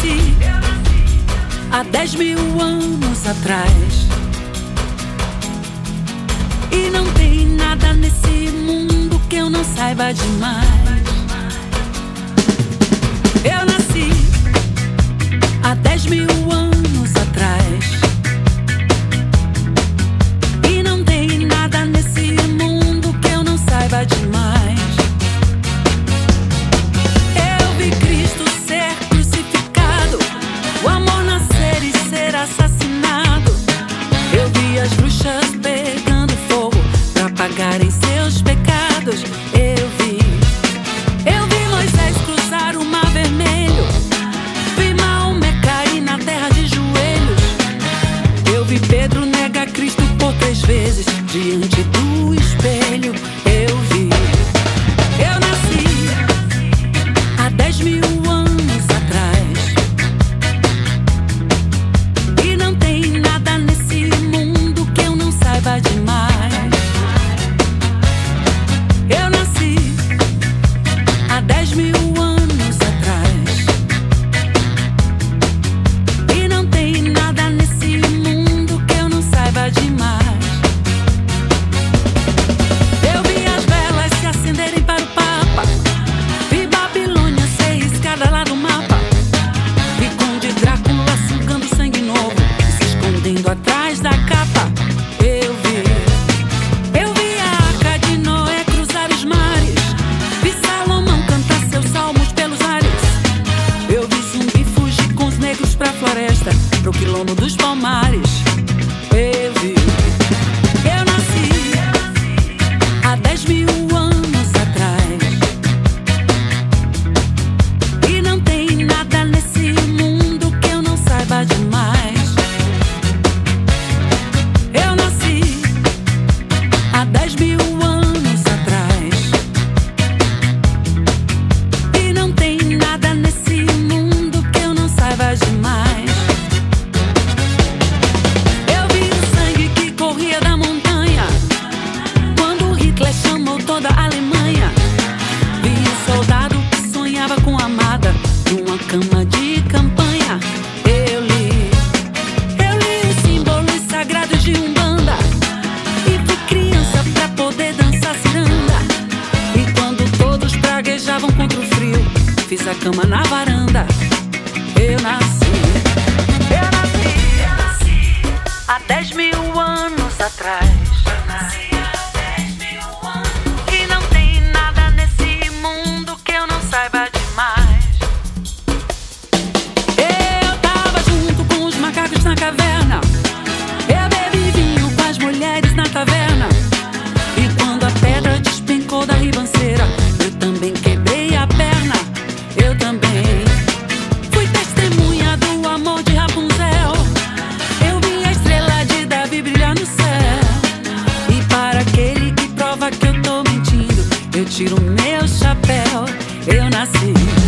nasci há 10 mil anos atrás. E não tem nada nesse mundo que eu não saiba demais. Eu nasci há 10 mil anos vezes diante correndo atrás da capa. Eu vi, eu vi a arca de Noé cruzar os mares. Vi Salomão cantar seus salmos pelos ares. Eu vi zumbi fugir com os negros pra floresta, pro quilombo dos palmares. amada uma cama de campanha. Eu li, eu li os símbolos sagrados de Umbanda e fui criança pra poder dançar ciranda. E quando todos praguejavam contra o frio, fiz a cama na varanda. Eu nasci, eu nasci, eu nasci há 10 mil anos atrás. Eu nasci. tiro meu chapéu. Eu nasci